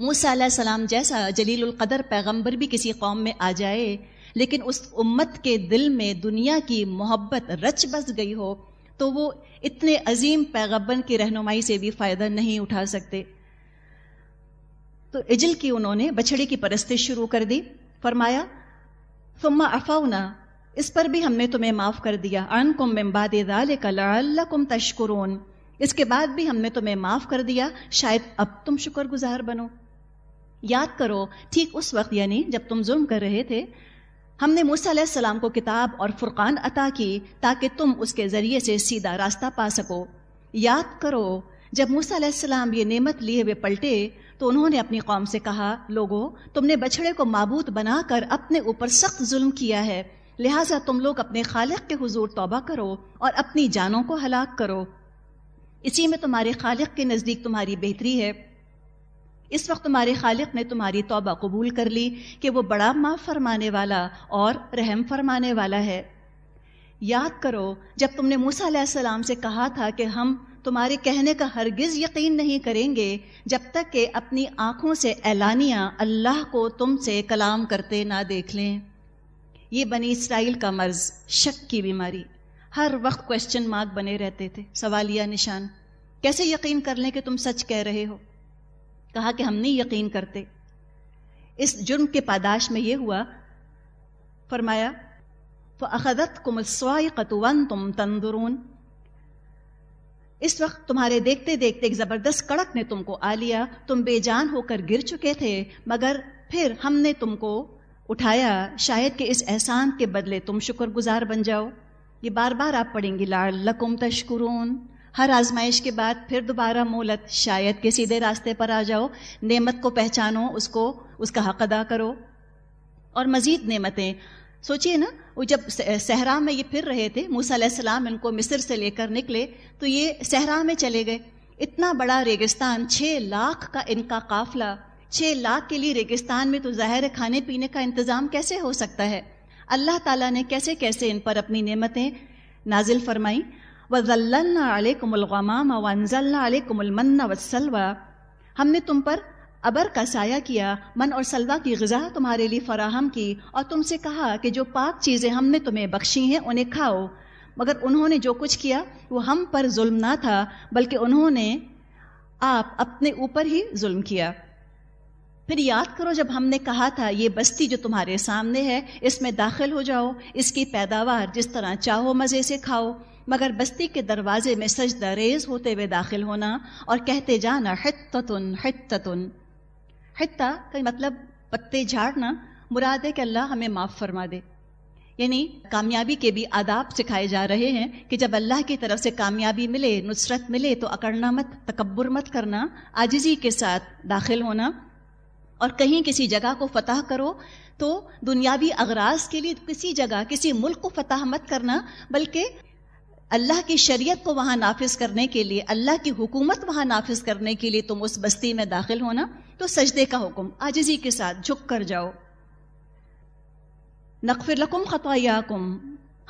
موسیٰ علیہ السلام جیسا جلیل القدر پیغمبر بھی کسی قوم میں آ جائے، لیکن اس امت کے دل میں دنیا کی محبت رچ بس گئی ہو، تو وہ اتنے عظیم پیغبر کی رہنمائی سے بھی فائدہ نہیں اٹھا سکتے۔ تو اجل کی انہوں نے بچڑی کی پرستش شروع کر دی، فرمایا، ثم افاؤنا اس پر بھی ہم نے تمہیں معاف کر دیا۔ ان کم ممباد کم تشکرون، اس کے بعد بھی ہم نے تمہیں معاف کر دیا۔ شاید اب تم شکر گزار بنو۔ یاد کرو، ٹھیک اس وقت یعنی جب تم ظلم کر رہے تھے، ہم نے موسیٰ علیہ السلام کو کتاب اور فرقان عطا کی تاکہ تم اس کے ذریعے سے سیدھا راستہ پا سکو۔ یاد کرو، جب موسیٰ علیہ السلام یہ نعمت لیے ہوئے پلٹے، تو انہوں نے اپنی قوم سے کہا، لوگو، تم نے بچڑے کو معبود بنا کر اپنے اوپر سخت ظلم کیا ہے، لہٰذا تم لوگ اپنے خالق کے حضور توبہ کرو اور اپنی جانوں کو ہلاک کرو۔ اسی میں تمہارے خالق کے نزدیک تمہاری بہتری ہے۔ اس وقت تمہارے خالق نے تمہاری توبہ قبول کر لی کہ وہ بڑا معاف فرمانے والا اور رحم فرمانے والا ہے۔ یاد کرو، جب تم نے موسا علیہ السلام سے کہا تھا کہ ہم تمہارے کہنے کا ہرگز یقین نہیں کریں گے، جب تک کہ اپنی آنکھوں سے اعلانیہ اللہ کو تم سے کلام کرتے نہ دیکھ لیں۔ یہ بنی اسرائیل کا مرض، شک کی بیماری۔ ہر وقت کوشچن مارک بنے رہتے تھے سوالیہ نشان۔ کیسے یقین کر لیں کہ تم سچ کہہ رہے ہو؟ کہا کہ ہم نہیں یقین کرتے۔ اس جرم کے پاداش میں یہ ہوا، فرمایا فَأَخَذَتْ كُمُ السْوَائِقَةُ وَانْتُمْ تَنْظُرُونَ۔ اس وقت تمہارے دیکھتے دیکھتے ایک زبردست کڑک نے تم کو آ لیا۔ تم بے جان ہو کر گر چکے تھے، مگر پھر ہم نے تم کو اٹھایا۔ شاید کہ اس احسان کے بدلے تم شکر گزار بن جاؤ۔ یہ بار بار آپ پڑھیں گی، لعلکم تشکرون۔ ہر آزمائش کے بعد پھر دوبارہ مولت شاید کے سیدھے راستے پر آ جاؤ، نعمت کو پہچانو، اس کو، اس کا حق ادا کرو۔ اور مزید نعمتیں۔ سوچئے نا، وہ جب صحرا میں یہ پھر رہے تھے، موسیٰ علیہ السلام ان کو مصر سے لے کر نکلے، تو یہ صحرا میں چلے گئے۔ اتنا بڑا ریگستان، چھ لاکھ کا ان کا قافلہ۔ چھ لاکھ کے لیے ریگستان میں تو ظاہر کھانے پینے کا انتظام کیسے ہو سکتا ہے؟ اللہ تعالیٰ نے کیسے کیسے ان پر اپنی نعمتیں نازل فرمائیں؟ وَذَلَّلْنَا عَلَيْكُمُ الْغَمَامَ وَانزَلْنَا عَلَيْكُمُ الْمَنَّ وَالسَّلْوَى ہم نے تم پر ابر کا سایہ کیا، من اور سلوا کی غذا تمہارے لیے فراہم کی اور تم سے کہا کہ جو پاک چیزیں ہم نے تمہیں بخشی ہیں انہیں کھاؤ۔ مگر انہوں نے جو کچھ کیا وہ ہم پر ظلم نہ تھا، بلکہ انہوں نے آپ اپنے اوپر ہی ظلم کیا۔ پھر یاد کرو جب ہم نے کہا تھا، یہ بستی جو تمہارے سامنے ہے، اس میں داخل ہو جاؤ، اس کی پیداوار جس طرح چاہو مزے سے کھاؤ۔ مگر بستی کے دروازے میں سجدہ ریز ہوتے ہوئے داخل ہونا اور کہتے جانا حتتن حتتن حتہ کا مطلب پتے جھاڑنا، مراد ہے کہ اللہ ہمیں معاف فرما دے۔ یعنی کامیابی کے بھی آداب سکھائے جا رہے ہیں کہ جب اللہ کی طرف سے کامیابی ملے، نصرت ملے، تو اکڑنا مت، تکبر مت کرنا آجزی کے ساتھ داخل ہونا۔ اور کہیں کسی جگہ کو فتح کرو، تو دنیاوی اغراض کے لیے کسی جگہ، کسی ملک کو فتح مت کرنا، بلکہ اللہ کی شریعت کو وہاں نافذ کرنے کے لیے، اللہ کی حکومت وہاں نافذ کرنے کے لیے تم اس بستی میں داخل ہونا تو سجدے کا حکم آجزی کے ساتھ جھک کر جاؤ۔ نقفر لکم خطایاکم،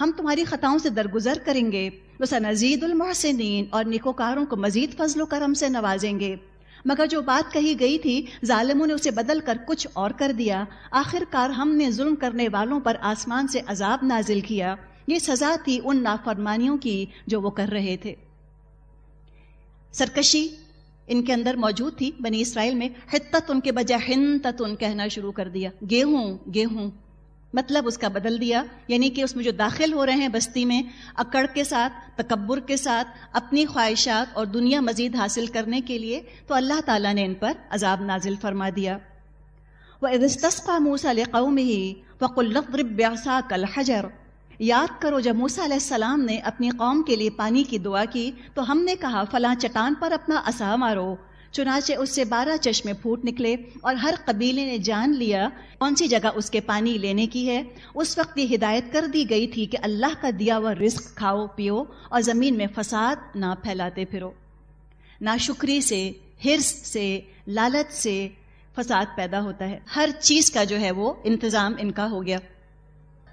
ہم تمہاری خطاؤں سے درگزر کریں گے۔ بس نزید المحسنین، اور نکوکاروں کو مزید فضل و کرم سے نوازیں گے۔ مگر جو بات کہی گئی تھی، ظالموں نے اسے بدل کر کچھ اور کر دیا۔ آخر کار ہم نے ظلم کرنے والوں پر آسمان سے عذاب نازل کیا۔ یہ سزا تھی ان نافرمانیوں کی جو وہ کر رہے تھے۔ سرکشی ان کے اندر موجود تھی، بنی اسرائیل میں حتت ان کے بجائے ہن کہنا شروع کر دیا۔ گیہوں گیہوں۔ مطلب اس کا بدل دیا یعنی کہ اس میں جو داخل ہو رہے ہیں بستی میں، اکڑ کے ساتھ، تکبر کے ساتھ، اپنی خواہشات اور دنیا مزید حاصل کرنے کے لیے، تو اللہ تعالیٰ نے ان پر عذاب نازل فرما دیا۔ وہ ادستقا موسا قوم ہی وقلق بیاسا کل حجر یاد کرو جب موسا علیہ السلام نے اپنی قوم کے لیے پانی کی دعا کی، تو ہم نے کہا، فلاں چٹان پر اپنا اصا مارو۔ چنانچہ اس سے بارہ چشمے پھوٹ نکلے اور ہر قبیلے نے جان لیا کون سی جگہ اس کے پانی لینے کی ہے۔ اس وقت یہ ہدایت کر دی گئی تھی کہ اللہ کا دیا ہوا رزق کھاؤ، پیو اور زمین میں فساد نہ پھیلاتے پھرو۔ نہ شکری سے ہرس سے، لالچ سے فساد پیدا ہوتا ہے۔ ہر چیز کا جو ہے وہ انتظام ان کا ہو گیا۔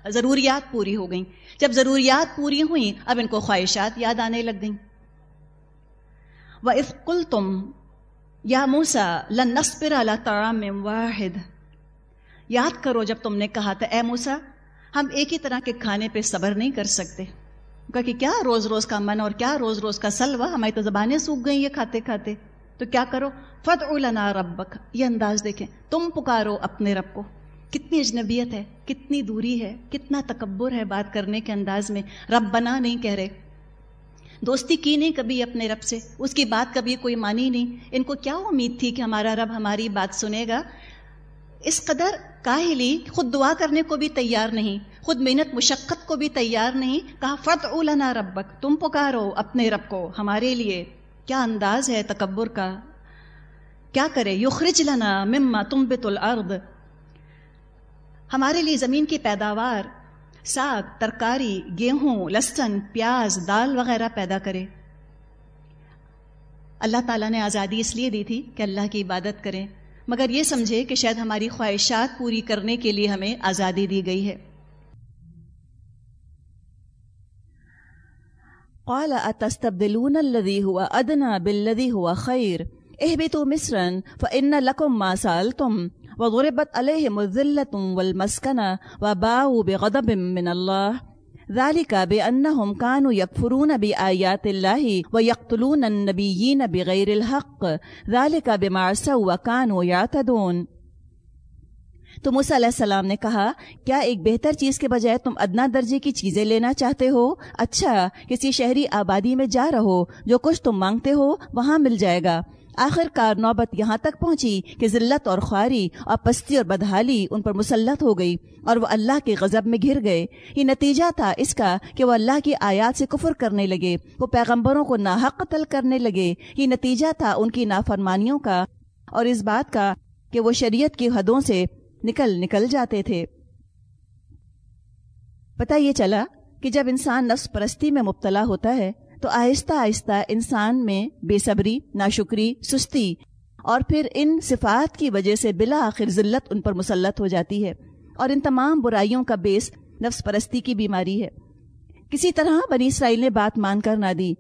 ضروریات پوری ہو گئیں۔ جب ضروریات پوری ہوئیں، اب ان کو خواہشات یاد آنے لگ گئیں۔ وہ اس کل تم یا موسا لن اللہ تعام واحد۔ یاد کرو جب تم نے کہا تھا، اے موسا ہم ایک ہی طرح کے کھانے پہ صبر نہیں کر سکتے۔ کہ کیا روز روز کا من اور کیا روز روز کا سلوا ہماری تو زبانیں سوکھ گئی یہ کھاتے کھاتے۔ تو کیا کرو؟ فت لنا ربک، یہ انداز دیکھیں۔ تم پکارو اپنے رب کو۔ کتنی اجنبیت ہے، کتنی دوری ہے، کتنا تکبر ہے بات کرنے کے انداز میں۔ رب بنا نہیں کہہ رہے۔ دوستی کی نہیں کبھی اپنے رب سے۔ اس کی بات کبھی کوئی مانی نہیں۔ ان کو کیا امید تھی کہ ہمارا رب ہماری بات سنے گا؟ اس قدر کاہلی خود دعا کرنے کو بھی تیار نہیں، خود محنت مشقت کو بھی تیار نہیں۔ کہا فت لنا ربک۔ تم پکارو اپنے رب کو ہمارے لیے۔ کیا انداز ہے تکبر کا؟ کیا کرے؟ یخرج لنا مما تم بت الارض ہمارے لیے زمین کی پیداوار، ساگ، ترکاری، گیہوں لسن پیاز، دال وغیرہ پیدا کرے۔ اللہ تعالیٰ نے آزادی اس لیے دی تھی کہ اللہ کی عبادت کریں مگر یہ سمجھے کہ شاید ہماری خواہشات پوری کرنے کے لیے ہمیں آزادی دی گئی ہے۔ قال اتستبدلون الذي هو ادنى بالذي هو خير؟ اهبطوا مصرا فان لكم ما سالتم وضربت عليهم الذله والمسكنه وباءوا بغضب من الله. ذلك بانهم كانوا يكفرون بايات الله ويقتلون النبيين بغير الحق. ذلك بما عصوا وكانوا يعتدون. تو موسیٰ علیہ السلام نے کہا، کیا ایک بہتر چیز کے بجائے تم ادنا درجے کی چیزیں لینا چاہتے ہو؟ اچھا کسی شہری آبادی میں جا رہو، جو کچھ تم مانگتے ہو، وہاں مل جائے گا۔ آخر کار نوبت یہاں تک پہنچی کہ ذلت اور خواری اور پستی اور بدحالی ان پر مسلط ہو گئی اور وہ اللہ کے غضب میں گھر گئے۔ یہ نتیجہ تھا اس کا کہ وہ اللہ کی آیات سے کفر کرنے لگے، وہ پیغمبروں کو ناحق قتل کرنے لگے۔ یہ نتیجہ تھا ان کی نافرمانیوں کا اور اس بات کا کہ وہ شریعت کی حدوں سے نکل نکل جاتے تھے۔ پتہ یہ چلا کہ جب انسان نفس پرستی میں مبتلا ہوتا ہے تو آہستہ آہستہ انسان میں بے صبری، ناشکری، سستی اور پھر ان صفات کی وجہ سے بلا آخر ذلت ان پر مسلط ہو جاتی ہے اور ان تمام برائیوں کا بیس نفس پرستی کی بیماری ہے۔ کسی طرح بنی اسرائیل نے بات مان کر نہ دی۔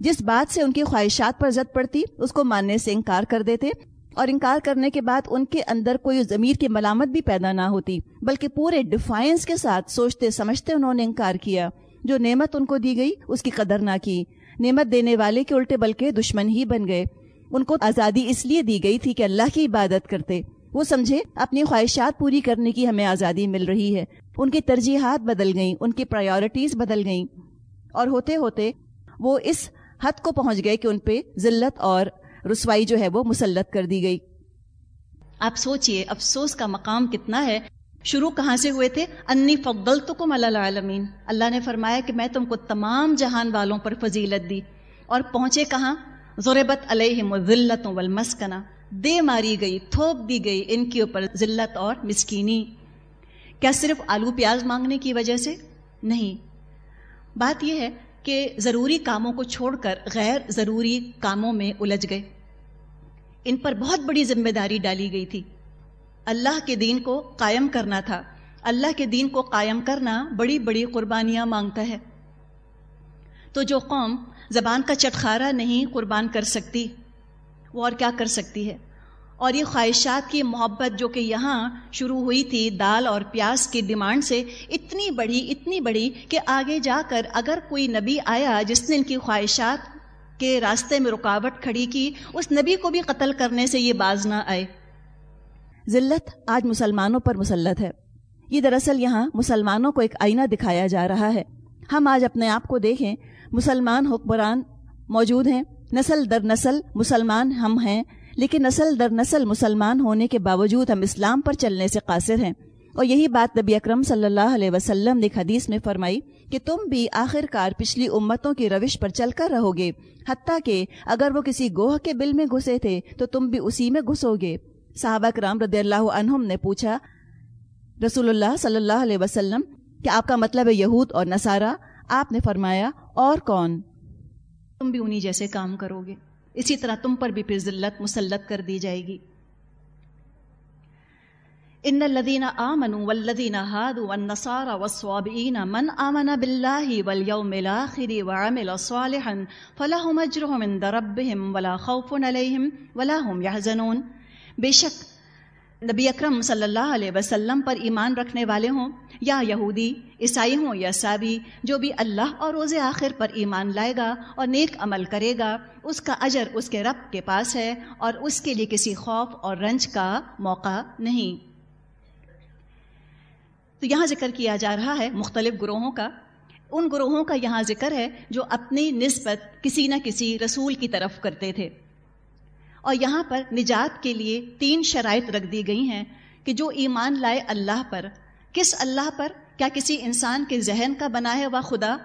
جس بات سے ان کی خواہشات پر زد پڑتی، اس کو ماننے سے انکار کر دیتے اور انکار کرنے کے بعد ان کے اندر کوئی ضمیر کی ملامت بھی پیدا نہ ہوتی، بلکہ پورے ڈیفائنس کے ساتھ سوچتے سمجھتے انہوں نے انکار کیا۔ جو نعمت ان کو دی گئی، اس کی قدر نہ کی۔ نعمت دینے والے کے الٹے بلکہ دشمن ہی بن گئے۔ ان کو آزادی اس لیے دی گئی تھی کہ اللہ کی عبادت کرتے۔ وہ سمجھے، اپنی خواہشات پوری کرنے کی ہمیں آزادی مل رہی ہے۔ ان کی ترجیحات بدل گئیں، ان کی پرائیورٹیز بدل گئیں۔ اور ہوتے ہوتے وہ اس حد کو پہنچ گئے کہ ان پہ ذلت اور رسوائی جو ہے وہ مسلط کر دی گئی۔ آپ سوچئے، افسوس کا مقام کتنا ہے۔ شروع کہاں سے ہوئے تھے؟ انی فضل تو کم العالمین۔ اللہ نے فرمایا کہ میں تم کو تمام جہان والوں پر فضیلت دی۔ اور پہنچے کہاں؟ ضربت علیہم ذلت والمسکنہ۔ دے ماری گئی، تھوپ دی گئی ان کے اوپر ذلت اور مسکینی۔ کیا صرف آلو پیاز مانگنے کی وجہ سے؟ نہیں۔ بات یہ ہے کہ ضروری کاموں کو چھوڑ کر غیر ضروری کاموں میں الجھ گئے۔ ان پر بہت بڑی ذمہ داری ڈالی گئی تھی۔ اللہ کے دین کو قائم کرنا تھا۔ اللہ کے دین کو قائم کرنا بڑی بڑی قربانیاں مانگتا ہے۔ تو جو قوم زبان کا چٹخارا نہیں قربان کر سکتی، وہ اور کیا کر سکتی ہے؟ اور یہ خواہشات کی محبت جو کہ یہاں شروع ہوئی تھی دال اور پیاز کی ڈیمانڈ سے اتنی بڑی اتنی بڑی کہ آگے جا کر اگر کوئی نبی آیا جس نے ان کی خواہشات کے راستے میں رکاوٹ کھڑی کی، اس نبی کو بھی قتل کرنے سے یہ باز نہ آئے۔ ذلت آج مسلمانوں پر مسلط ہے۔ یہ دراصل یہاں مسلمانوں کو ایک آئینہ دکھایا جا رہا ہے۔ ہم آج اپنے آپ کو دیکھیں، مسلمان حکمران موجود ہیں۔ نسل در نسل مسلمان ہم ہیں، لیکن نسل در نسل مسلمان ہونے کے باوجود ہم اسلام پر چلنے سے قاصر ہیں۔ اور یہی بات نبی اکرم صلی اللہ علیہ وسلم نے حدیث میں فرمائی کہ تم بھی آخر کار پچھلی امتوں کی روش پر چل کر رہو گے۔ حتیٰ کہ اگر وہ کسی گوہ کے بل میں گھسے تھے تو تم بھی اسی میں گھسو گے۔ صحابہ کرام رضی اللہ عنہم نے پوچھا، رسول اللہ صلی اللہ علیہ وسلم کہ آپ کا مطلب ہے یہود اور نصارہ؟ آپ نے فرمایا، اور کون؟ تم بھی انہی جیسے کام کرو گے۔ اسی طرح تم پر بھی پھر ذلت مسلط کر دی جائے گی۔ ان الذين امنوا والذين هادوا والنصارى والصابئين من امن بالله واليوم الاخر وعمل صالحا فلهم اجرهم عند ربهم ولا خوف عليهم ولا هم يحزنون بے شک نبی اکرم صلی اللہ علیہ وسلم پر ایمان رکھنے والے ہوں، یا یہودی، عیسائی ہوں یا سابی جو بھی اللہ اور روز آخر پر ایمان لائے گا اور نیک عمل کرے گا، اس کا اجر اس کے رب کے پاس ہے اور اس کے لیے کسی خوف اور رنج کا موقع نہیں۔ تو یہاں ذکر کیا جا رہا ہے مختلف گروہوں کا۔ ان گروہوں کا یہاں ذکر ہے جو اپنی نسبت کسی نہ کسی رسول کی طرف کرتے تھے۔ اور یہاں پر نجات کے لیے تین شرائط رکھ دی گئی ہیں کہ جو ایمان لائے اللہ پر۔ کس اللہ پر؟ کیا کسی انسان کے ذہن کا بنا ہے وہ خدا؟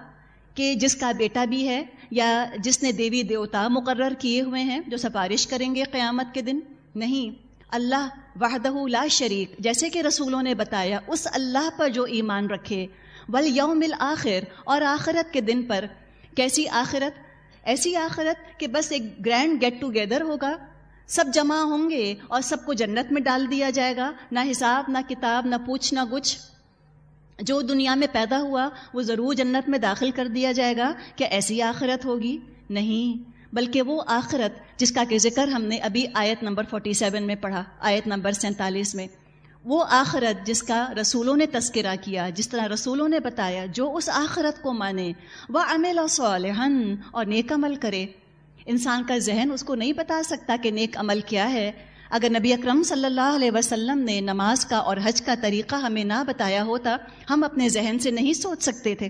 کہ جس کا بیٹا بھی ہے یا جس نے دیوی دیوتا مقرر کیے ہوئے ہیں جو سفارش کریں گے قیامت کے دن؟ نہیں۔ اللہ وحدہ لا شریک، جیسے کہ رسولوں نے بتایا، اس اللہ پر جو ایمان رکھے۔ ول یوم آخر اور آخرت کے دن پر۔ کیسی آخرت؟ ایسی آخرت کہ بس ایک گرینڈ گیٹ ٹوگیدر ہوگا۔ سب جمع ہوں گے اور سب کو جنت میں ڈال دیا جائے گا۔ نہ حساب، نہ کتاب، نہ پوچھ، نہ گچھ۔ جو دنیا میں پیدا ہوا، وہ ضرور جنت میں داخل کر دیا جائے گا کہ ایسی آخرت ہوگی۔ نہیں، بلکہ وہ آخرت جس کا کہ ذکر ہم نے ابھی آیت نمبر 47 میں پڑھا، آیت نمبر سینتالیس میں۔ وہ آخرت جس کا رسولوں نے تذکرہ کیا، جس طرح رسولوں نے بتایا، جو اس آخرت کو مانے۔ وہ عمل صالحن اور نیک عمل کرے۔ انسان کا ذہن اس کو نہیں بتا سکتا کہ نیک عمل کیا ہے۔ اگر نبی اکرم صلی اللہ علیہ وسلم نے نماز کا اور حج کا طریقہ ہمیں نہ بتایا ہوتا، ہم اپنے ذہن سے نہیں سوچ سکتے تھے۔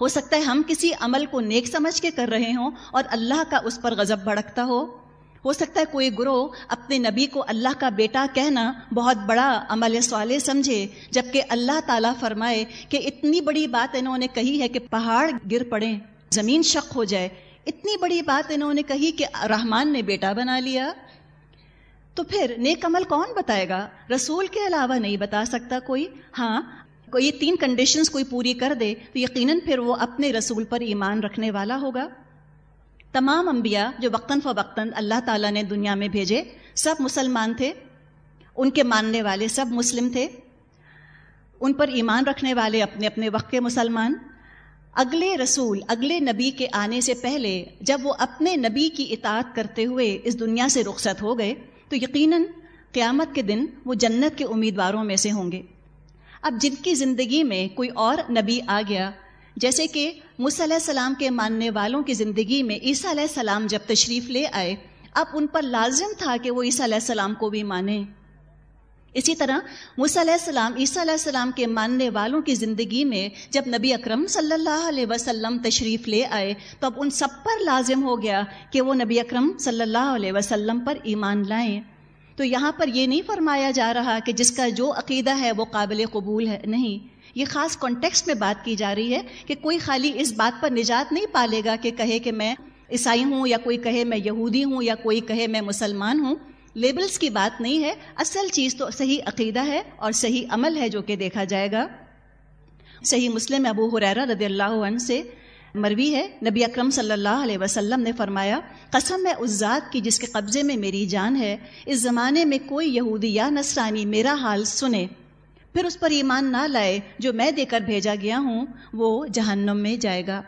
ہو سکتا ہے ہم کسی عمل کو نیک سمجھ کے کر رہے ہوں اور اللہ کا اس پر غضب بھڑکتا ہو۔ ہو سکتا ہے کوئی گروہ اپنے نبی کو اللہ کا بیٹا کہنا بہت بڑا عمل صالح سمجھے، جبکہ اللہ تعالیٰ فرمائے کہ اتنی بڑی بات انہوں نے کہی ہے کہ پہاڑ گر پڑے زمین شک ہو جائے۔ اتنی بڑی بات انہوں نے کہی کہ رحمان نے بیٹا بنا لیا۔ تو پھر نیک عمل کون بتائے گا؟ رسول کے علاوہ نہیں بتا سکتا کوئی؟ ہاں یہ تین کنڈیشنز کوئی پوری کر دے تو یقیناً پھر وہ اپنے رسول پر ایمان رکھنے والا ہوگا۔ تمام انبیاء جو وقتاً فوقتاً اللہ تعالیٰ نے دنیا میں بھیجے، سب مسلمان تھے، ان کے ماننے والے سب مسلم تھے، ان پر ایمان رکھنے والے اپنے اپنے وقت کے مسلمان۔ اگلے رسول، اگلے نبی کے آنے سے پہلے جب وہ اپنے نبی کی اطاعت کرتے ہوئے اس دنیا سے رخصت ہو گئے، تو یقیناً قیامت کے دن وہ جنت کے امیدواروں میں سے ہوں گے۔ اب جن کی زندگی میں کوئی اور نبی آ گیا جیسے کہ مص علیہ السلام کے ماننے والوں کی زندگی میں عیسیٰ علیہ السلام جب تشریف لے آئے، اب ان پر لازم تھا کہ وہ عیسیٰ علیہ السلام کو بھی مانیں۔ اسی طرح مص علیہ السلام عیسیٰ علیہ السلام کے ماننے والوں کی زندگی میں جب نبی اکرم صلی اللہ علیہ وسلم تشریف لے آئے، تو اب ان سب پر لازم ہو گیا کہ وہ نبی اکرم صلی اللہ علیہ وسلم پر ایمان لائیں۔ تو یہاں پر یہ نہیں فرمایا جا رہا کہ جس کا جو عقیدہ ہے وہ قابل قبول ہے، نہیں۔ یہ خاص کانٹیکس میں بات کی جا رہی ہے کہ کوئی خالی اس بات پر نجات نہیں پالے گا کہ کہے کہ میں عیسائی ہوں یا کوئی کہے میں یہودی ہوں یا کوئی کہے میں مسلمان ہوں۔ لیبلز کی بات نہیں ہے، اصل چیز تو صحیح عقیدہ ہے اور صحیح عمل ہے جو کہ دیکھا جائے گا۔ صحیح مسلم ابو حریرہ رضی اللہ عنہ سے مروی ہے۔ نبی اکرم صلی اللہ علیہ وسلم نے فرمایا، قسم ہے اس ذات کی جس کے قبضے میں میری جان ہے۔ اس زمانے میں کوئی یہودی یا نصرانی میرا حال سنے۔ پھر اس پر ایمان نہ لائے، جو میں دے کر بھیجا گیا ہوں، وہ جہنم میں جائے گا۔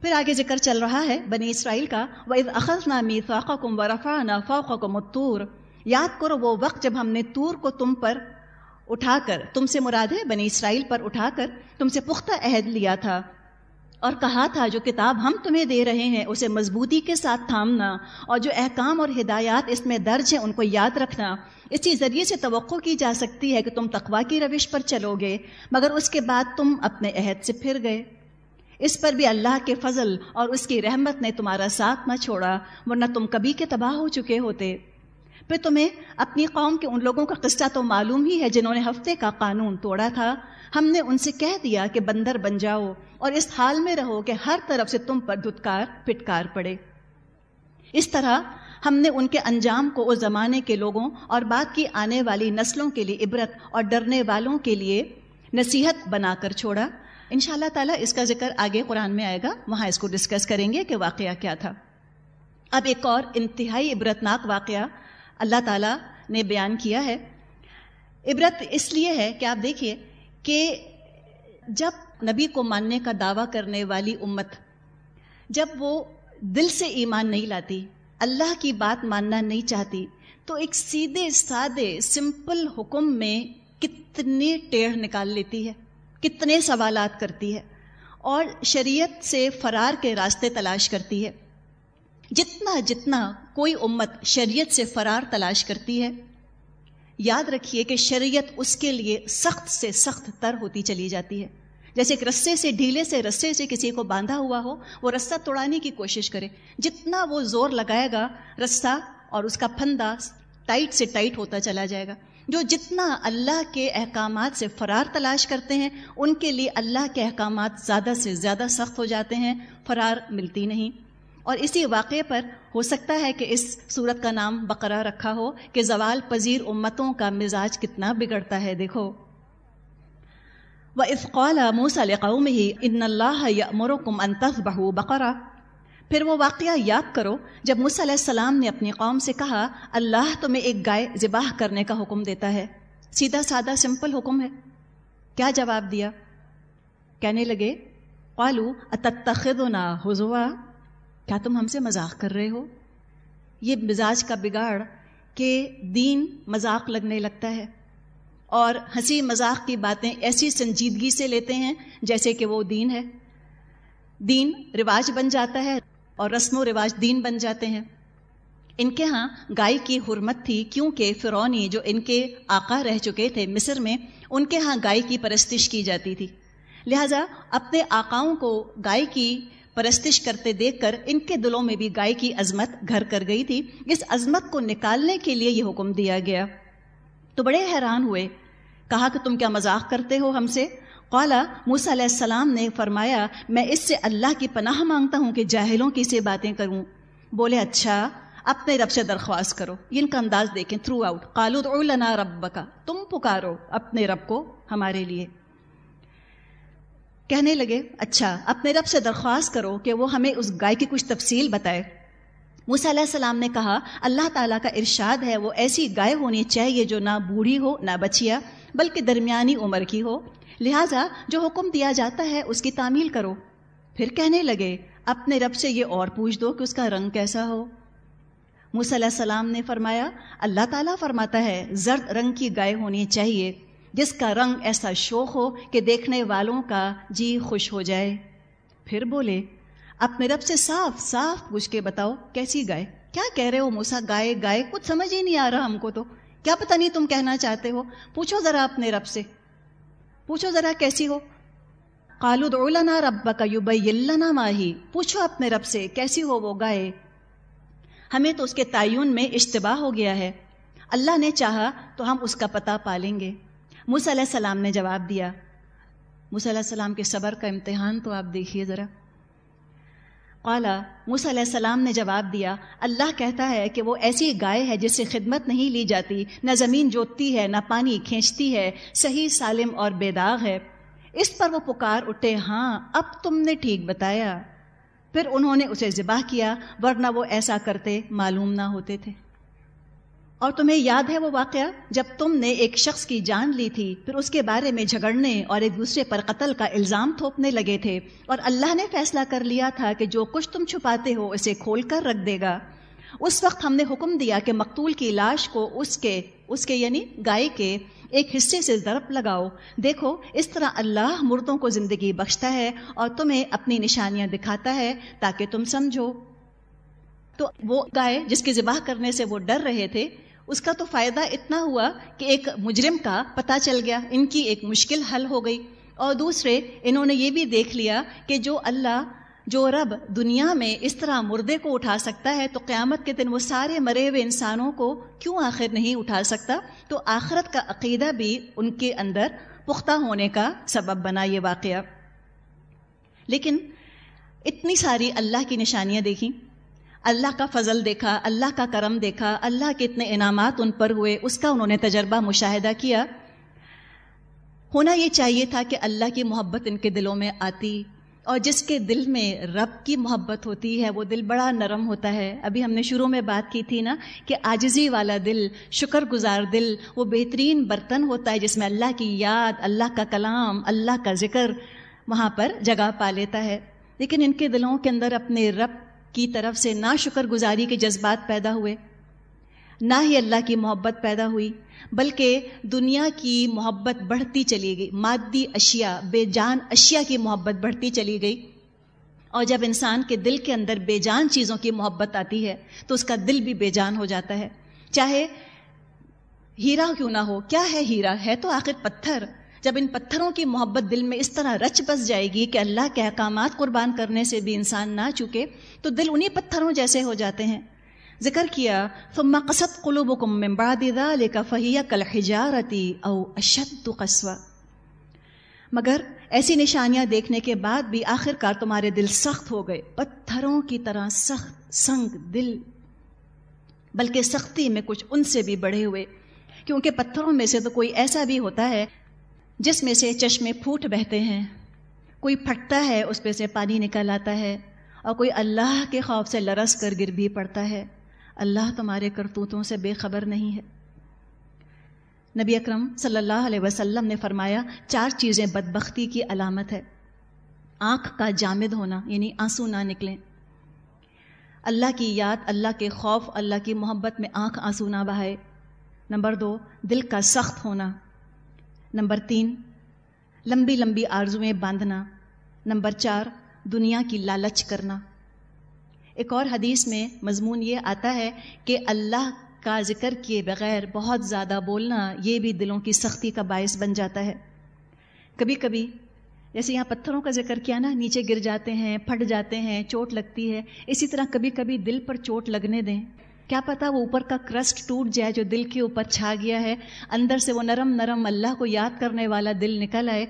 پھر آگے ذکر چل رہا ہے بنی اسرائیل کا وہ اخذ نامی فاقہ کم و رفا نا فوق یاد کرو وہ وقت جب ہم نے تور کو تم پر اٹھا کر، تم سے مراد ہے بنی اسرائیل پر اٹھا کر، تم سے پختہ عہد لیا تھا۔ اور کہا تھا، جو کتاب ہم تمہیں دے رہے ہیں، اسے مضبوطی کے ساتھ تھامنا اور جو احکام اور ہدایات اس میں درج ہیں، ان کو یاد رکھنا۔ اسی ذریعے سے توقع کی جا سکتی ہے کہ تم تقوا کی روش پر چلو گے، مگر اس کے بعد تم اپنے عہد سے پھر گئے۔ اس پر بھی اللہ کے فضل اور اس کی رحمت نے تمہارا ساتھ نہ چھوڑا، ورنہ تم کبھی کے تباہ ہو چکے ہوتے۔ پھر تمہیں اپنی قوم کے ان لوگوں کا قصہ تو معلوم ہی ہے جنہوں نے ہفتے کا قانون توڑا تھا۔ ہم نے ان سے کہہ دیا کہ بندر بن جاؤ اور اس حال میں رہو کہ ہر طرف سے تم پر دھتکار پٹکار پڑے۔ اس طرح ہم نے ان کے انجام کو اس زمانے کے لوگوں اور بعد کی آنے والی نسلوں کے لیے عبرت اور ڈرنے والوں کے لیے نصیحت بنا کر چھوڑا۔ ان شاء اللہ تعالیٰ اس کا ذکر آگے قرآن میں آئے گا۔ وہاں اس کو ڈسکس کریں گے کہ واقعہ کیا تھا۔ اب ایک اور انتہائی عبرتناک واقعہ اللہ تعالیٰ نے بیان کیا ہے۔ عبرت اس لیے ہے کہ آپ دیکھیے کہ جب نبی کو ماننے کا دعویٰ کرنے والی امت جب وہ دل سے ایمان نہیں لاتی، اللہ کی بات ماننا نہیں چاہتی، تو ایک سیدھے، سادے، سمپل حکم میں کتنے ٹیڑھ نکال لیتی ہے، کتنے سوالات کرتی ہے اور شریعت سے فرار کے راستے تلاش کرتی ہے۔ جتنا جتنا کوئی امت شریعت سے فرار تلاش کرتی ہے، یاد رکھیے کہ شریعت اس کے لیے سخت سے سخت تر ہوتی چلی جاتی ہے۔ جیسے ایک رسے سے ڈھیلے سے رسے سے کسی کو باندھا ہوا ہو، وہ رسہ توڑانے کی کوشش کرے۔ جتنا وہ زور لگائے گا رسہ اور اس کا پھندا ٹائٹ سے ٹائٹ ہوتا چلا جائے گا۔ جو جتنا اللہ کے احکامات سے فرار تلاش کرتے ہیں، ان کے لیے اللہ کے احکامات زیادہ سے زیادہ سخت ہو جاتے ہیں، فرار ملتی نہیں۔ اور اسی واقعے پر ہو سکتا ہے کہ اس صورت کا نام بقرہ رکھا ہو کہ زوال پذیر امتوں کا مزاج کتنا بگڑتا ہے، دیکھو۔ وہ افقال موسا قوم ہی ان اللہ مرکم انتف بہو بقرا پھر وہ واقعہ یاد کرو جب موسیٰ علیہ السلام نے اپنی قوم سے کہا، اللہ تمہیں ایک گائے ذبح کرنے کا حکم دیتا ہے۔ سیدھا سادہ سمپل حکم ہے۔ کیا جواب دیا؟ کہنے لگے قالو اتتخذنا حضوا کیا تم ہم سے مذاق کر رہے ہو؟ یہ مزاج کا بگاڑ کہ دین مذاق لگنے لگتا ہے اور ہنسی مذاق کی باتیں ایسی سنجیدگی سے لیتے ہیں جیسے کہ وہ دین ہے۔ دین رواج بن جاتا ہے اور رسم و رواج دین بن جاتے ہیں۔ ان کے ہاں گائے کی حرمت تھی کیونکہ فرونی جو ان کے آقا رہ چکے تھے مصر میں، ان کے ہاں گائے کی پرستش کی جاتی تھی۔ لہذا اپنے آقاؤں کو گائے کی پرستش کرتے دیکھ کر ان کے دلوں میں بھی گائے کی عظمت گھر کر گئی تھی۔ اس عظمت کو نکالنے کے لیے یہ حکم دیا گیا۔ تو بڑے حیران ہوئے۔ کہا کہ تم کیا مذاق کرتے ہو ہم سے؟ قالا موسا علیہ السلام نے فرمایا، میں اس سے اللہ کی پناہ مانگتا ہوں کہ جاہلوں کی سے باتیں کروں۔ بولے اچھا اپنے رب سے درخواست کرو، ان کا انداز دیکھیں۔ تھرو آؤٹ کالود لنا رب کا تم پکارو اپنے رب کو ہمارے لیے۔ کہنے لگے اچھا اپنے رب سے درخواست کرو کہ وہ ہمیں اس گائے کی کچھ تفصیل بتائے. موسیٰ علیہ السلام نے کہا، اللہ تعالیٰ کا ارشاد ہے وہ ایسی گائے ہونی چاہیے جو نہ بوڑھی ہو، نہ بچیا، بلکہ درمیانی عمر کی ہو. لہٰذا جو حکم دیا جاتا ہے اس کی تعمیل کرو. پھر کہنے لگے، اپنے رب سے یہ اور پوچھ دو کہ اس کا رنگ کیسا ہو. موسیٰ علیہ السلام نے فرمایا، اللہ تعالیٰ فرماتا ہے، زرد رنگ کی گائے ہونی چاہیے جس کا رنگ ایسا شوق ہو کہ دیکھنے والوں کا جی خوش ہو جائے۔ پھر بولے اپنے رب سے صاف صاف پوچھ کے بتاؤ، کیسی گائے؟ کیا کہہ رہے ہو موسا؟ گائے گائے، کچھ سمجھ ہی نہیں آ رہا ہم کو تو۔ کیا پتہ نہیں تم کہنا چاہتے ہو۔ پوچھو ذرا اپنے رب سے۔ پوچھو ذرا کیسی ہو؟ کالود اولنا رب کا یو ماہی پوچھو اپنے رب سے، کیسی ہو وہ گائے؟ ہمیں تو اس کے تعین میں اشتباہ ہو گیا ہے۔ اللہ نے چاہا تو ہم اس کا پتہ پالیں گے۔ مس علیہ السلام نے جواب دیا مس علیہ السلام کے صبر کا امتحان تو آپ دیکھیے ذرا۔ قالا موس علیہ السلام نے جواب دیا، اللہ کہتا ہے کہ وہ ایسی گائے ہے جس سے خدمت نہیں لی جاتی، نہ زمین جوتتی ہے، نہ پانی کھینچتی ہے، صحیح سالم اور بے داغ ہے۔ اس پر وہ پکار اٹھے ہاں اب تم نے ٹھیک بتایا۔ پھر انہوں نے اسے ذبح کیا، ورنہ وہ ایسا کرتے معلوم نہ ہوتے تھے۔ اور تمہیں یاد ہے وہ واقعہ؟ جب تم نے ایک شخص کی جان لی تھی، پھر اس کے بارے میں جھگڑنے اور ایک دوسرے پر قتل کا الزام تھوپنے لگے تھے۔ اور اللہ نے فیصلہ کر لیا تھا کہ جو کچھ تم چھپاتے ہو اسے کھول کر رکھ دے گا۔ اس وقت ہم نے حکم دیا کہ مقتول کی لاش کو اس کے اس کے یعنی گائے کے ایک حصے سے ضرب لگاؤ۔ دیکھو، اس طرح اللہ مردوں کو زندگی بخشتا ہے اور تمہیں اپنی نشانیاں دکھاتا ہے تاکہ تم سمجھو۔ تو وہ گائے جس کے ذبح کرنے سے وہ ڈر رہے تھے اس کا تو فائدہ اتنا ہوا کہ ایک مجرم کا پتہ چل گیا، ان کی ایک مشکل حل ہو گئی۔ اور دوسرے، انہوں نے یہ بھی دیکھ لیا کہ جو اللہ، جو رب دنیا میں اس طرح مردے کو اٹھا سکتا ہے، تو قیامت کے دن وہ سارے مرے ہوئے انسانوں کو کیوں آخر نہیں اٹھا سکتا؟ تو آخرت کا عقیدہ بھی ان کے اندر پختہ ہونے کا سبب بنا یہ واقعہ۔ لیکن اتنی ساری اللہ کی نشانیاں دیکھیں۔ اللہ کا فضل دیکھا، اللہ کا کرم دیکھا، اللہ کے اتنے انعامات ان پر ہوئے، اس کا انہوں نے تجربہ مشاہدہ کیا۔ ہونا یہ چاہیے تھا کہ اللہ کی محبت ان کے دلوں میں آتی اور جس کے دل میں رب کی محبت ہوتی ہے، وہ دل بڑا نرم ہوتا ہے۔ ابھی ہم نے شروع میں بات کی تھی نا کہ آجزی والا دل، شکر گزار دل، وہ بہترین برتن ہوتا ہے جس میں اللہ کی یاد، اللہ کا کلام، اللہ کا ذکر وہاں پر جگہ پا لیتا ہے۔ لیکن ان کے دلوں کے اندر اپنے رب کی طرف سے نہ شکر گزاری کے جذبات پیدا ہوئے، نہ ہی اللہ کی محبت پیدا ہوئی، بلکہ دنیا کی محبت بڑھتی چلی گئی، مادی اشیاء، بے جان اشیاء کی محبت بڑھتی چلی گئی۔ اور جب انسان کے دل کے اندر بے جان چیزوں کی محبت آتی ہے، تو اس کا دل بھی بے جان ہو جاتا ہے۔ چاہے ہیرا کیوں نہ ہو، کیا ہے ہیرا؟ ہے تو آخر پتھر۔ جب ان پتھروں کی محبت دل میں اس طرح رچ بس جائے گی کہ اللہ کے احکامات قربان کرنے سے بھی انسان نہ چکے، تو دل انہی پتھروں جیسے ہو جاتے ہیں۔ ذکر کیا، ثم قصد قلوبكم من بعد ذلك فهي كالحجارة او اشد قسوة مگر ایسی نشانیاں دیکھنے کے بعد بھی آخر کار تمہارے دل سخت ہو گئے۔ پتھروں کی طرح سخت سنگ دل۔ بلکہ سختی میں کچھ ان سے بھی بڑھے ہوئے۔ کیونکہ پتھروں میں سے تو کوئی ایسا بھی ہوتا ہے جس میں سے چشمے پھوٹ بہتے ہیں۔ کوئی پھٹتا ہے، اس پہ سے پانی نکل آتا ہے۔ اور کوئی اللہ کے خوف سے لرس کر گر بھی پڑتا ہے۔ اللہ تمہارے کرتوتوں سے بے خبر نہیں ہے۔ نبی اکرم صلی اللہ علیہ وسلم نے فرمایا، چار چیزیں بدبختی کی علامت ہے۔ آنکھ کا جامد ہونا یعنی آنسو نہ نکلیں۔ اللہ کی یاد، اللہ کے خوف، اللہ کی محبت میں آنکھ آنسو نہ بہائے۔ نمبر دو، دل کا سخت ہونا۔ نمبر تین، لمبی لمبی آرزویں باندھنا۔ نمبر چار، دنیا کی لالچ کرنا۔ ایک اور حدیث میں مضمون یہ آتا ہے کہ اللہ کا ذکر کیے بغیر بہت زیادہ بولنا یہ بھی دلوں کی سختی کا باعث بن جاتا ہے۔ کبھی کبھی جیسے یہاں پتھروں کا ذکر کیا نا، نیچے گر جاتے ہیں، پھٹ جاتے ہیں، چوٹ لگتی ہے، اسی طرح کبھی کبھی دل پر چوٹ لگنے دیں۔ کیا پتا وہ اوپر کا کرسٹ ٹوٹ جائے جو دل کے اوپر چھا گیا ہے۔ اندر سے وہ نرم نرم اللہ کو یاد کرنے والا دل نکل آئے۔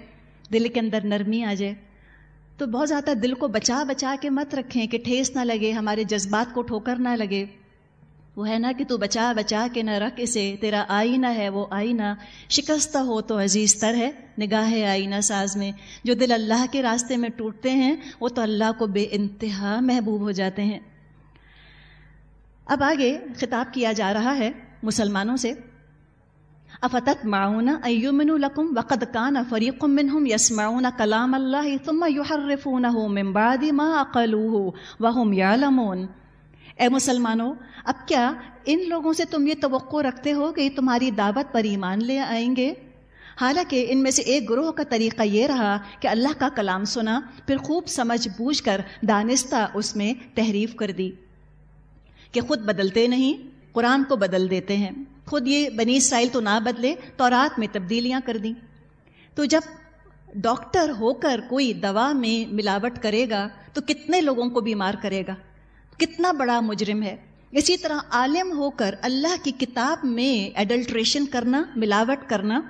دل کے اندر نرمی آ جائے۔ تو بہت زیادہ دل کو بچا بچا کے مت رکھیں کہ ٹھیس نہ لگے، ہمارے جذبات کو ٹھوکر نہ لگے۔ وہ ہے نا کہ تو بچا بچا کے نہ رکھ اسے، تیرا آئینہ ہے وہ آئینہ۔ شکستہ ہو تو عزیز تر ہے، نگاہ آئینہ ساز میں۔ جو دل اللہ کے راستے میں ٹوٹتے ہیں، وہ تو اللہ کو بے انتہا محبوب ہو جاتے ہیں۔ اب آگے خطاب کیا جا رہا ہے مسلمانوں سے۔ افتت معاون ایومن لکم وقد کان فریق منہم یسمعون کلام اللہ ثم یحرفونه من بعد ما اقلوه وهم یعلمون۔ اے مسلمانوں، اب کیا ان لوگوں سے تم یہ توقع رکھتے ہو کہ یہ تمہاری دعوت پر ایمان لے آئیں گے؟ حالانکہ ان میں سے ایک گروہ کا طریقہ یہ رہا کہ اللہ کا کلام سنا، پھر خوب سمجھ بوجھ کر دانستہ اس میں تحریف کر دی۔ کہ خود بدلتے نہیں، قرآن کو بدل دیتے ہیں۔ خود یہ بنی اسرائیل تو نہ بدلے تو رات میں تبدیلیاں کر دیں۔ تو جب ڈاکٹر ہو کر کوئی دوا میں ملاوٹ کرے گا، تو کتنے لوگوں کو بیمار کرے گا؟ کتنا بڑا مجرم ہے۔ اسی طرح عالم ہو کر اللہ کی کتاب میں ایڈلٹریشن کرنا، ملاوٹ کرنا،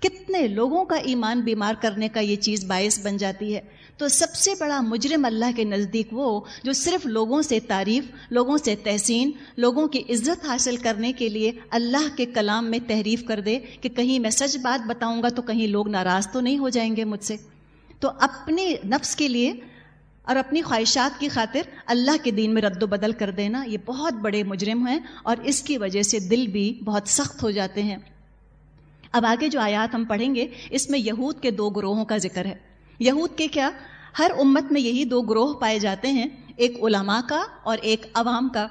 کتنے لوگوں کا ایمان بیمار کرنے کا یہ چیز باعث بن جاتی ہے۔ تو سب سے بڑا مجرم اللہ کے نزدیک وہ جو صرف لوگوں سے تعریف، لوگوں سے تحسین، لوگوں کی عزت حاصل کرنے کے لیے اللہ کے کلام میں تحریف کر دے کہ کہیں میں سچ بات بتاؤں گا تو کہیں لوگ ناراض تو نہیں ہو جائیں گے مجھ سے۔ تو اپنے نفس کے لیے اور اپنی خواہشات کی خاطر اللہ کے دین میں رد و بدل کر دینا، یہ بہت بڑے مجرم ہیں اور اس کی وجہ سے دل بھی بہت سخت ہو جاتے ہیں۔ اب آگے جو آیات ہم پڑھیں گے، اس میں یہود کے دو گروہوں کا ذکر ہے۔ یہود کے کیا؟ ہر امت میں یہی دو گروہ پائے جاتے ہیں، ایک علماء کا اور ایک عوام کا۔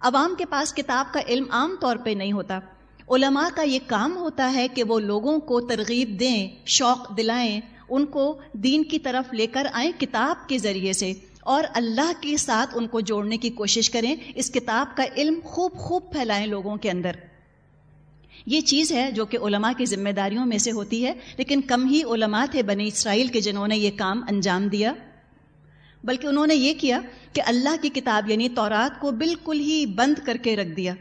عوام کے پاس کتاب کا علم عام طور پہ نہیں ہوتا۔ علماء کا یہ کام ہوتا ہے کہ وہ لوگوں کو ترغیب دیں، شوق دلائیں، ان کو دین کی طرف لے کر آئیں کتاب کے ذریعے سے۔ اور اللہ کے ساتھ ان کو جوڑنے کی کوشش کریں، اس کتاب کا علم خوب خوب پھیلائیں لوگوں کے اندر۔ یہ چیز ہے جو کہ علماء کی ذمہ داریوں میں سے ہوتی ہے، لیکن کم ہی علماء تھے بنی اسرائیل کے جنہوں نے یہ کام انجام دیا۔ بلکہ انہوں نے یہ کیا کہ اللہ کی کتاب یعنی تورات کو بالکل ہی بند کر کے رکھ دیا۔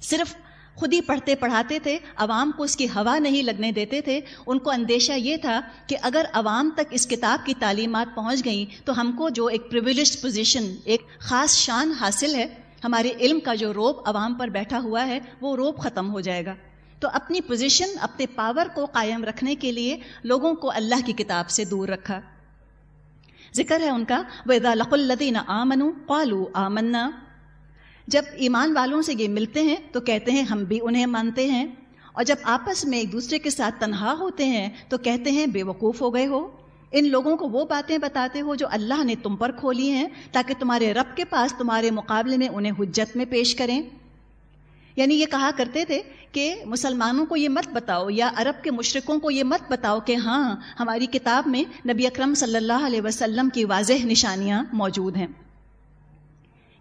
صرف خود ہی پڑھتے پڑھاتے تھے، عوام کو اس کی ہوا نہیں لگنے دیتے تھے۔ ان کو اندیشہ یہ تھا کہ اگر عوام تک اس کتاب کی تعلیمات پہنچ گئیں تو ہم کو جو ایک پریولیج پوزیشن ایک خاص شان حاصل ہے ہمارے علم کا جو روب عوام پر بیٹھا ہوا ہے، وہ روب ختم ہو جائے گا۔ تو اپنی پوزیشن اپنے پاور کو قائم رکھنے کے لیے لوگوں کو اللہ کی کتاب سے دور رکھا۔ ذکر ہے ان کا، وَإِذَا لَقُوا الَّذِينَ آمَنُوا قَالُوا آمَنَّا۔ جب ایمان والوں سے یہ ملتے ہیں، تو کہتے ہیں، ہم بھی انہیں مانتے ہیں۔ اور جب آپس میں ایک دوسرے کے ساتھ تنہا ہوتے ہیں، تو کہتے ہیں، بے وقوف ہو گئے ہو۔ ان لوگوں کو وہ باتیں بتاتے ہو جو اللہ نے تم پر کھولی ہیں تاکہ تمہارے رب کے پاس تمہارے مقابلے میں انہیں حجت میں پیش کریں۔ یعنی یہ کہا کرتے تھے کہ مسلمانوں کو یہ مت بتاؤ یا عرب کے مشرقوں کو یہ مت بتاؤ کہ ہاں ہماری کتاب میں نبی اکرم صلی اللہ علیہ وسلم کی واضح نشانیاں موجود ہیں۔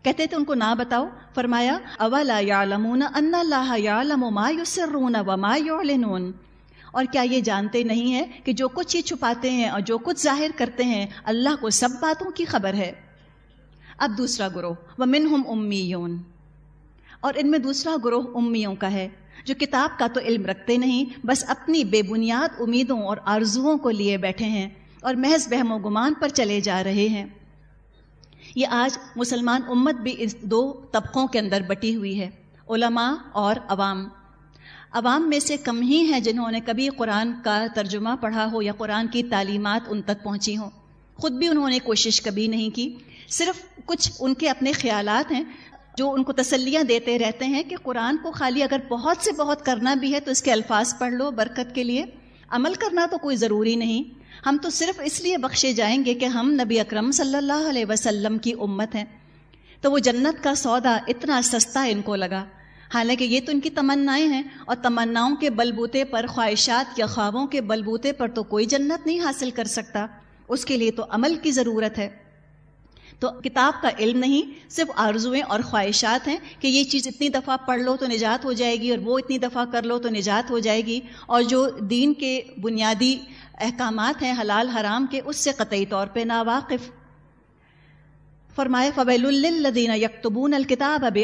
کہتے تھے ان کو نہ بتاؤ۔ فرمایا، اولا یعلمون ان اللہ یعلم ما یسرون وما یعلنون؟ اور کیا یہ جانتے نہیں ہیں کہ جو کچھ یہ چھپاتے ہیں اور جو کچھ ظاہر کرتے ہیں اللہ کو سب باتوں کی خبر ہے؟ اب دوسرا گروہ ومنہم امیون۔ اور ان میں دوسرا گروہ امیوں کا ہے، جو کتاب کا تو علم رکھتے نہیں، بس اپنی بے بنیاد امیدوں اور آرزوؤں کو لیے بیٹھے ہیں اور محض بہم و گمان پر چلے جا رہے ہیں۔ یہ آج مسلمان امت بھی اس دو طبقوں کے اندر بٹی ہوئی ہے، علماء اور عوام۔ عوام میں سے کم ہی ہیں جنہوں نے کبھی قرآن کا ترجمہ پڑھا ہو یا قرآن کی تعلیمات ان تک پہنچی ہوں۔ خود بھی انہوں نے کوشش کبھی نہیں کی۔ صرف کچھ ان کے اپنے خیالات ہیں جو ان کو تسلیاں دیتے رہتے ہیں کہ قرآن کو خالی اگر بہت سے بہت کرنا بھی ہے تو اس کے الفاظ پڑھ لو برکت کے لیے۔ عمل کرنا تو کوئی ضروری نہیں۔ ہم تو صرف اس لیے بخشے جائیں گے کہ ہم نبی اکرم صلی اللہ علیہ وسلم کی امت ہیں۔ تو وہ جنت کا سودا اتنا سستا ان کو لگا۔ حالانکہ یہ تو ان کی تمنائیں ہیں اور تمناؤں کے بلبوتے پر، خواہشات یا خوابوں کے بلبوتے پر تو کوئی جنت نہیں حاصل کر سکتا۔ اس کے لیے تو عمل کی ضرورت ہے۔ تو کتاب کا علم نہیں، صرف آرزویں اور خواہشات ہیں کہ یہ چیز اتنی دفعہ پڑھ لو تو نجات ہو جائے گی اور وہ اتنی دفعہ کر لو تو نجات ہو جائے گی۔ اور جو دین کے بنیادی احکامات ہیں حلال حرام کے، اس سے قطعی طور پہ ناواقف۔ فرمائے فویل الدین یکتبون الکتاب اب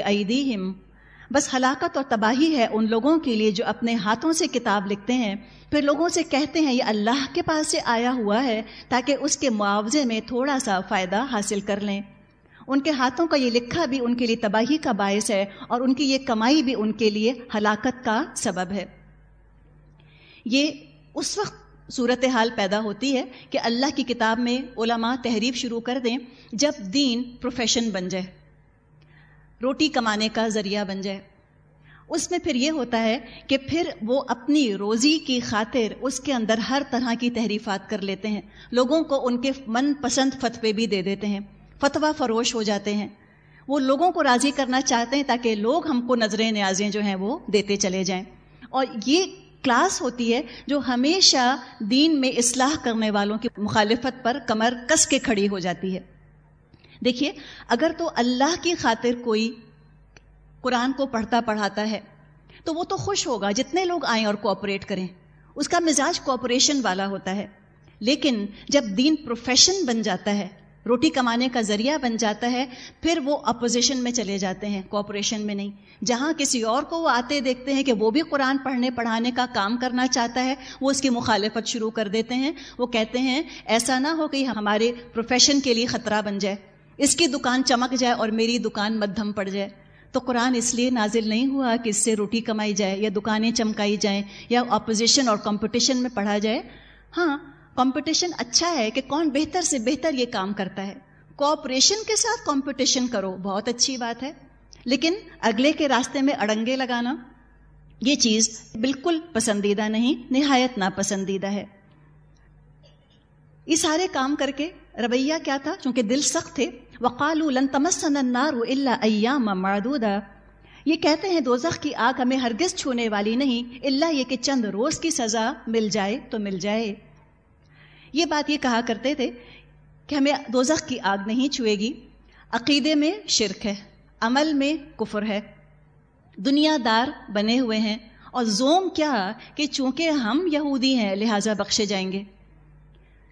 بس ہلاکت اور تباہی ہے ان لوگوں کے لیے جو اپنے ہاتھوں سے کتاب لکھتے ہیں۔ پھر لوگوں سے کہتے ہیں، یہ اللہ کے پاس سے آیا ہوا ہے تاکہ اس کے معاوضے میں تھوڑا سا فائدہ حاصل کر لیں۔ ان کے ہاتھوں کا یہ لکھا بھی ان کے لیے تباہی کا باعث ہے اور ان کی یہ کمائی بھی ان کے لیے ہلاکت کا سبب ہے۔ یہ اس وقت صورت حال پیدا ہوتی ہے کہ اللہ کی کتاب میں علماء تحریف شروع کر دیں جب دین پروفیشن بن جائے۔ روٹی کمانے کا ذریعہ بن جائے۔ اس میں پھر یہ ہوتا ہے کہ پھر وہ اپنی روزی کی خاطر اس کے اندر ہر طرح کی تحریفات کر لیتے ہیں۔ لوگوں کو ان کے من پسند فتوے بھی دے دیتے ہیں۔ فتویٰ فروش ہو جاتے ہیں۔ وہ لوگوں کو راضی کرنا چاہتے ہیں تاکہ لوگ ہم کو نظریں نیازیں جو ہیں وہ دیتے چلے جائیں۔ اور یہ کلاس ہوتی ہے جو ہمیشہ دین میں اصلاح کرنے والوں کی مخالفت پر کمر کس کے کھڑی ہو جاتی ہے۔ دیکھیے، اگر تو اللہ کی خاطر کوئی قرآن کو پڑھتا پڑھاتا ہے، تو وہ تو خوش ہوگا جتنے لوگ آئیں اور کوآپریٹ کریں۔ اس کا مزاج کوآپریشن والا ہوتا ہے۔ لیکن جب دین پروفیشن بن جاتا ہے، روٹی کمانے کا ذریعہ بن جاتا ہے، پھر وہ اپوزیشن میں چلے جاتے ہیں کوآپریشن میں نہیں۔ جہاں کسی اور کو وہ آتے دیکھتے ہیں کہ وہ بھی قرآن پڑھنے پڑھانے کا کام کرنا چاہتا ہے، وہ اس کی مخالفت شروع کر دیتے ہیں۔ وہ کہتے ہیں، ایسا نہ ہو کہ ہمارے پروفیشن کے لیے خطرہ بن جائے۔ اس کی دکان چمک جائے اور میری دکان مدھم پڑ جائے۔ تو قرآن اس لیے نازل نہیں ہوا کہ اس سے روٹی کمائی جائے یا دکانیں چمکائی جائیں یا اپوزیشن اور کمپٹیشن میں پڑھا جائے۔ ہاں کمپٹیشن اچھا ہے کہ کون بہتر سے بہتر یہ کام کرتا ہے۔ کوآپریشن کے ساتھ کمپٹیشن کرو، بہت اچھی بات ہے۔ لیکن اگلے کے راستے میں اڑنگے لگانا، یہ چیز بالکل پسندیدہ نہیں، نہایت ناپسندیدہ ہے۔ یہ سارے کام کر کے رویہ کیا تھا؟ چونکہ دل سخت تھے۔ وقالو لن تمسن النار الا ایام معدودا۔ یہ کہتے ہیں، دوزخ کی آگ ہمیں ہرگز چھونے والی نہیں اللہ یہ کہ چند روز کی سزا مل جائے تو مل جائے۔ یہ بات یہ کہا کرتے تھے کہ ہمیں دوزخ کی آگ نہیں چھوئے گی۔ عقیدے میں شرک ہے، عمل میں کفر ہے۔ دنیا دار بنے ہوئے ہیں۔ اور زوم کیا کہ چونکہ ہم یہودی ہیں، لہٰذا بخشے جائیں گے۔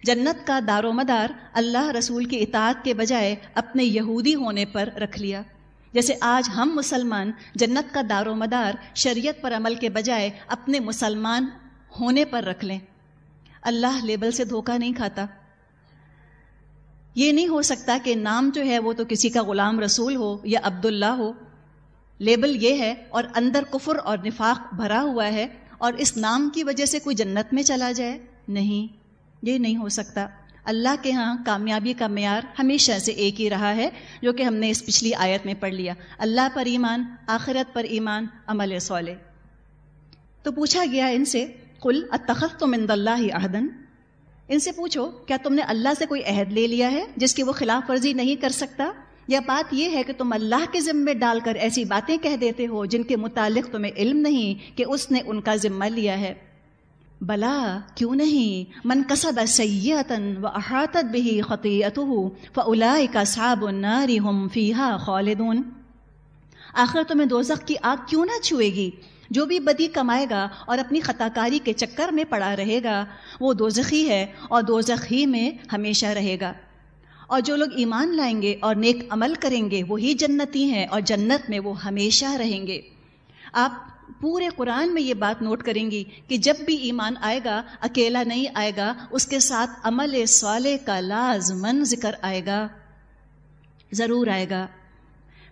جنت کا دار و مدار اللہ رسول کی اطاعت کے بجائے اپنے یہودی ہونے پر رکھ لیا۔ جیسے آج ہم مسلمان جنت کا دار و مدار شریعت پر عمل کے بجائے اپنے مسلمان ہونے پر رکھ لیں۔ اللہ لیبل سے دھوکہ نہیں کھاتا۔ یہ نہیں ہو سکتا کہ نام جو ہے وہ تو کسی کا غلام رسول ہو یا عبداللہ ہو۔ لیبل یہ ہے اور اندر کفر اور نفاق بھرا ہوا ہے اور اس نام کی وجہ سے کوئی جنت میں چلا جائے؟ نہیں۔ یہ نہیں ہو سکتا۔ اللہ کے ہاں کامیابی کا معیار ہمیشہ سے ایک ہی رہا ہے، جو کہ ہم نے اس پچھلی آیت میں پڑھ لیا۔ اللہ پر ایمان، آخرت پر ایمان، عمل صالح۔ تو پوچھا گیا ان سے کل اتخت تو مند اللہ عہدن ان سے پوچھو، کیا تم نے اللہ سے کوئی عہد لے لیا ہے جس کی وہ خلاف ورزی نہیں کر سکتا؟ یا بات یہ ہے کہ تم اللہ کے ذمے ڈال کر ایسی باتیں کہہ دیتے ہو جن کے متعلق تمہیں علم نہیں کہ اس نے ان کا ذمہ لیا ہے؟ بلا، کیوں نہیں؟ من کسب سیتن و احاطت بھی خطیت فلا کا صاب ناری ہم فیحا خالدون۔ آخر تمہیں دوزخ کی آگ کیوں نہ چھوئے گی؟ جو بھی بدی کمائے گا اور اپنی خطا کاری کے چکر میں پڑا رہے گا، وہ دوزخی ہے اور دوزخی میں ہمیشہ رہے گا۔ اور جو لوگ ایمان لائیں گے اور نیک عمل کریں گے، وہی جنتی ہیں اور جنت میں وہ ہمیشہ رہیں گے۔ آپ پورے قرآن میں یہ بات نوٹ کریں گی کہ جب بھی ایمان آئے گا، اکیلا نہیں آئے گا، اس کے ساتھ عمل صالح کا لازمن ذکر آئے گا، ضرور آئے گا۔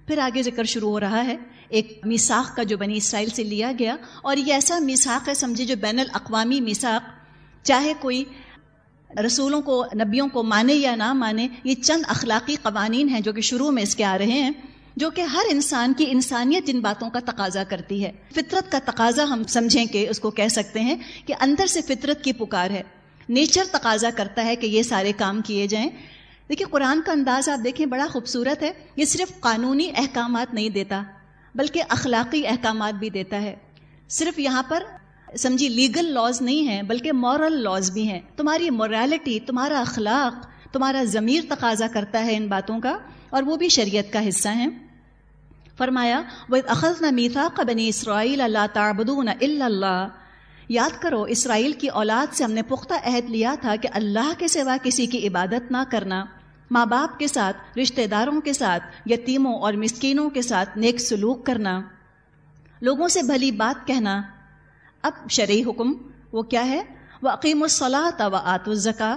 پھر آگے ذکر شروع ہو رہا ہے، ایک میساخ کا جو بنی اسرائیل سے لیا گیا، اور یہ ایسا میساخ ہے سمجھے جو بین الاقوامی میساخ چاہے کوئی رسولوں کو، نبیوں کو مانے یا نہ مانے، یہ چند اخلاقی قوانین ہیں جو کہ شروع میں اس کے آ رہے ہیں۔ جو کہ ہر انسان کی انسانیت جن باتوں کا تقاضا کرتی ہے۔ فطرت کا تقاضا ہم سمجھیں کہ اس کو کہہ سکتے ہیں کہ اندر سے فطرت کی پکار ہے۔ نیچر تقاضا کرتا ہے کہ یہ سارے کام کیے جائیں۔ دیکھیے قرآن کا انداز آپ دیکھیں بڑا خوبصورت ہے۔ یہ صرف قانونی احکامات نہیں دیتا، بلکہ اخلاقی احکامات بھی دیتا ہے۔ صرف یہاں پر سمجھی لیگل لاز نہیں ہیں، بلکہ مورل لاز بھی ہیں۔ تمہاری مورالٹی تمہارا اخلاق، تمہارا ضمیر تقاضا کرتا ہے ان باتوں کا، اور وہ بھی شریعت کا حصہ ہیں۔ فرمایا وہ اخذ نہ میتھا بنی اسرائیل اللہ تعبدون اللہ یاد کرو، اسرائیل کی اولاد سے ہم نے پختہ عہد لیا تھا کہ اللہ کے سوا کسی کی عبادت نہ کرنا۔ ماں باپ کے ساتھ، رشتہ داروں کے ساتھ، یتیموں اور مسکینوں کے ساتھ نیک سلوک کرنا۔ لوگوں سے بھلی بات کہنا۔ اب شرعی حکم وہ کیا ہے؟ وہ عقیم الصلاح و آت الزکا